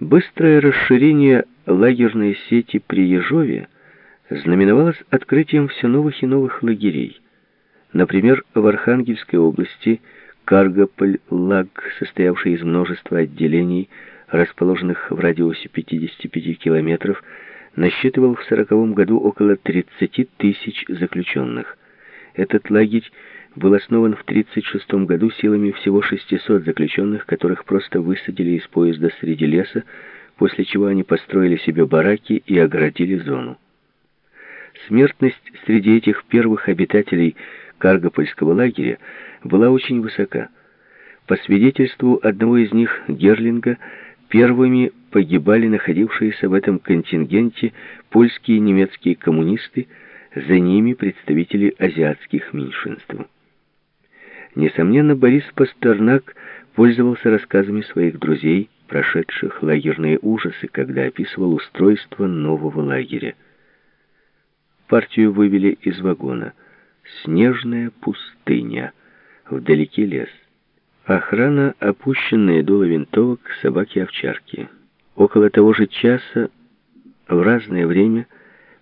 Быстрое расширение лагерной сети при Ежове знаменовалось открытием все новых и новых лагерей. Например, в Архангельской области Каргополь-Лаг, состоявший из множества отделений, расположенных в радиусе 55 километров, насчитывал в 1940 году около 30 тысяч заключенных. Этот лагерь был основан в 1936 году силами всего 600 заключенных, которых просто высадили из поезда среди леса, после чего они построили себе бараки и оградили зону. Смертность среди этих первых обитателей Каргопольского лагеря была очень высока. По свидетельству одного из них, Герлинга, первыми погибали находившиеся в этом контингенте польские и немецкие коммунисты, за ними представители азиатских меньшинств. Несомненно, Борис Пастернак пользовался рассказами своих друзей, прошедших лагерные ужасы, когда описывал устройство нового лагеря. Партию вывели из вагона. Снежная пустыня. Вдалеке лес. Охрана, опущенные дуло винтовок, собаки-овчарки. Около того же часа в разное время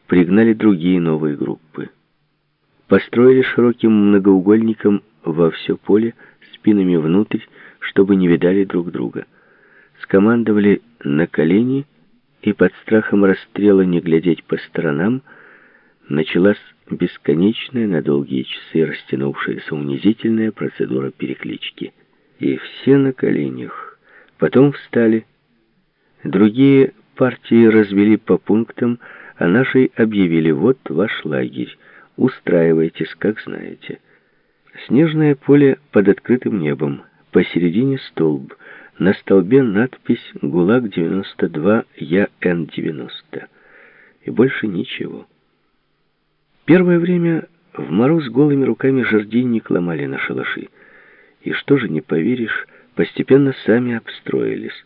пригнали другие новые группы. Построили широким многоугольником во все поле, спинами внутрь, чтобы не видали друг друга. Скомандовали на колени, и под страхом расстрела не глядеть по сторонам, началась бесконечная на долгие часы растянувшаяся унизительная процедура переклички. И все на коленях. Потом встали. Другие партии развели по пунктам, а нашей объявили «Вот ваш лагерь, устраивайтесь, как знаете». Снежное поле под открытым небом. Посередине столб. На столбе надпись «ГУЛАГ-92, Я Н-90». И больше ничего. Первое время в мороз голыми руками жердинник ломали на шалаши. И что же, не поверишь, постепенно сами обстроились.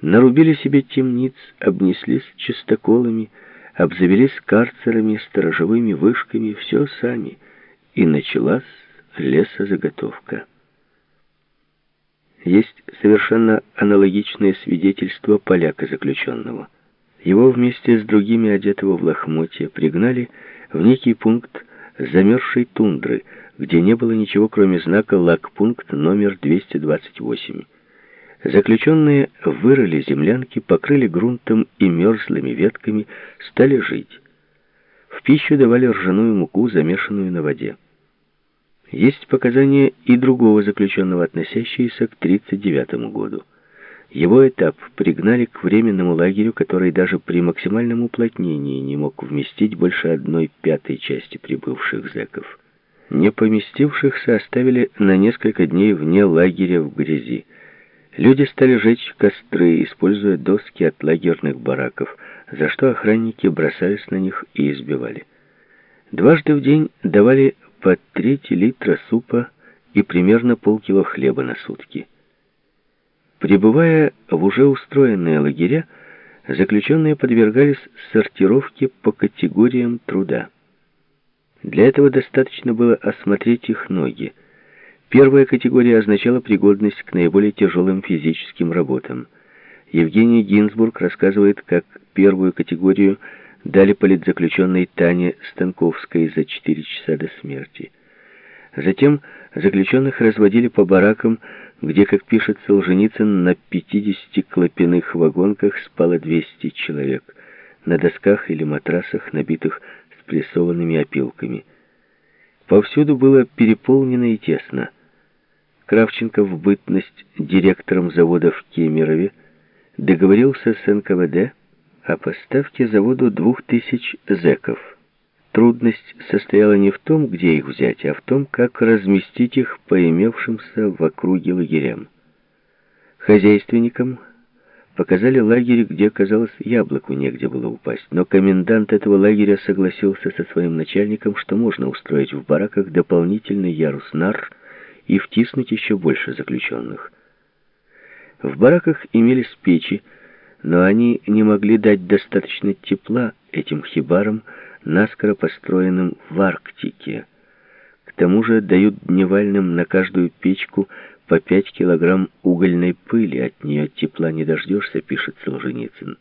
Нарубили себе темниц, обнеслись чистоколами, обзавелись карцерами, сторожевыми вышками, все сами. И началась лесозаготовка. Есть совершенно аналогичное свидетельство поляка заключенного. Его вместе с другими одетого в лохмотья пригнали в некий пункт замерзшей тундры, где не было ничего, кроме знака «Лагпункт номер 228». Заключенные вырыли землянки, покрыли грунтом и мерзлыми ветками, стали жить. В пищу давали ржаную муку, замешанную на воде. Есть показания и другого заключенного, относящиеся к 1939 году. Его этап пригнали к временному лагерю, который даже при максимальном уплотнении не мог вместить больше одной пятой части прибывших зэков. Не поместившихся оставили на несколько дней вне лагеря в грязи. Люди стали жечь костры, используя доски от лагерных бараков, за что охранники бросались на них и избивали. Дважды в день давали по треть литра супа и примерно полкило хлеба на сутки. Прибывая в уже устроенные лагеря, заключенные подвергались сортировке по категориям труда. Для этого достаточно было осмотреть их ноги. Первая категория означала пригодность к наиболее тяжелым физическим работам. Евгений Гинзбург рассказывает, как первую категорию – дали политзаключенной Тане Станковской за 4 часа до смерти. Затем заключенных разводили по баракам, где, как пишет Солженицын, на 50 клопяных вагонках спало 200 человек, на досках или матрасах, набитых спрессованными опилками. Повсюду было переполнено и тесно. Кравченко в бытность директором завода в Кемерове договорился с НКВД, о поставке заводу двух тысяч зэков. Трудность состояла не в том, где их взять, а в том, как разместить их по имевшимся в округе лагерям. Хозяйственникам показали лагерь, где, казалось, яблоку негде было упасть, но комендант этого лагеря согласился со своим начальником, что можно устроить в бараках дополнительный ярус нар и втиснуть еще больше заключенных. В бараках имелись печи, но они не могли дать достаточно тепла этим хибарам, наскоро построенным в Арктике. К тому же дают дневальным на каждую печку по пять килограмм угольной пыли, от нее тепла не дождешься, пишет Солженицын.